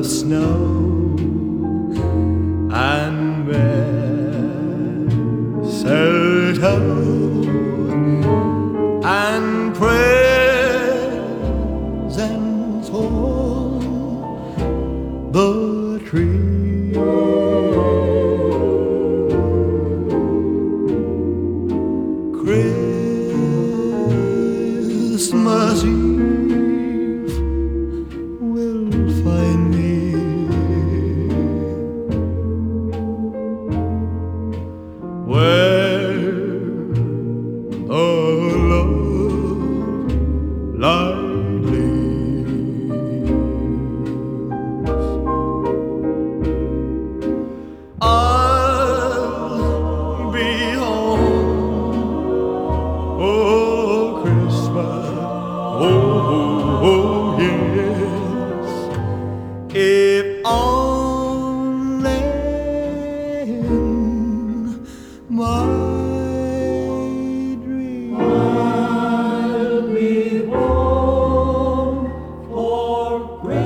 have snow and mistletoe and presents on the tree. Christmas Eve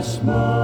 Christmas.